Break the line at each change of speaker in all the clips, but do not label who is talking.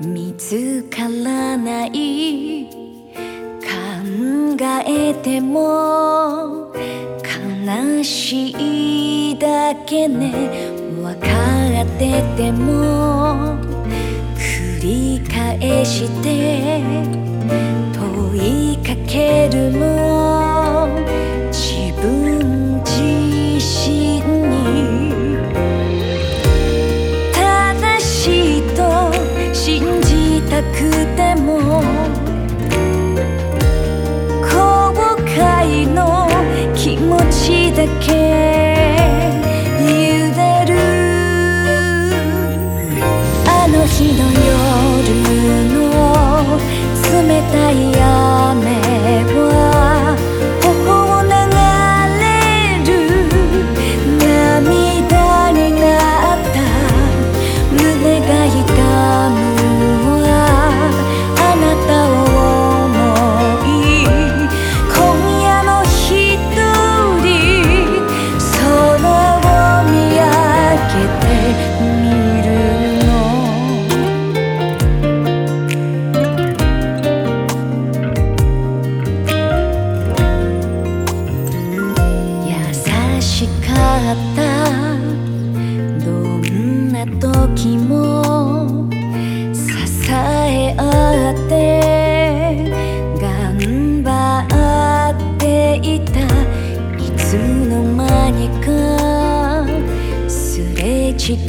見つからない。考えても。悲しいだけね。分かってても。繰り返して。問いかけるのだけ揺れる。あの日の夜の冷たい時も支え合って頑張っていたいつの間にかすれ違っ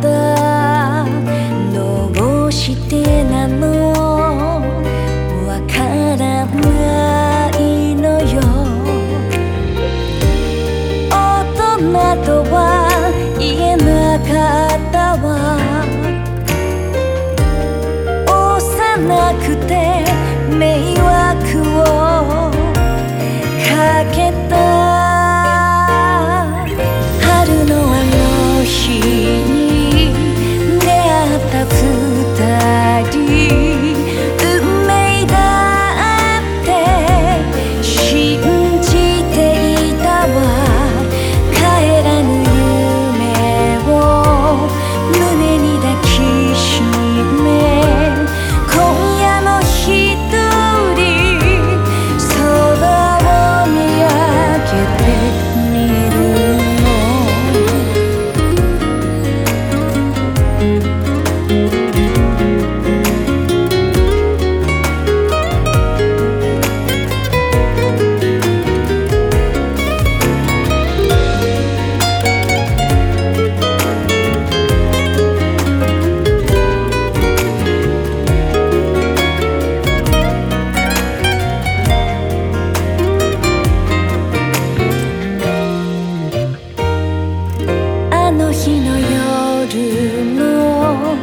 た。どうしてなの？けたの日の夜の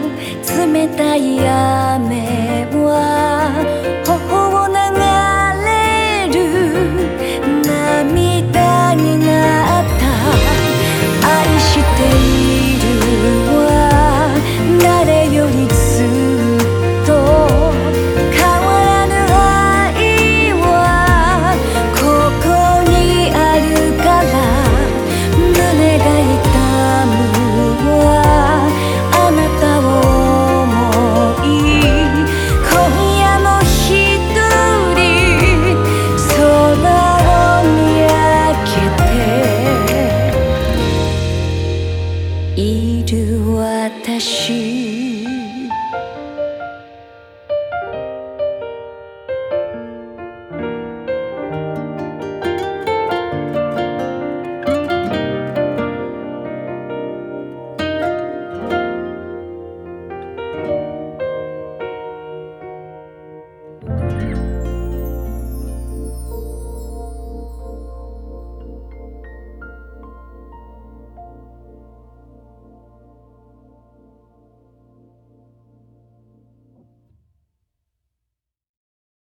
冷たい雨。私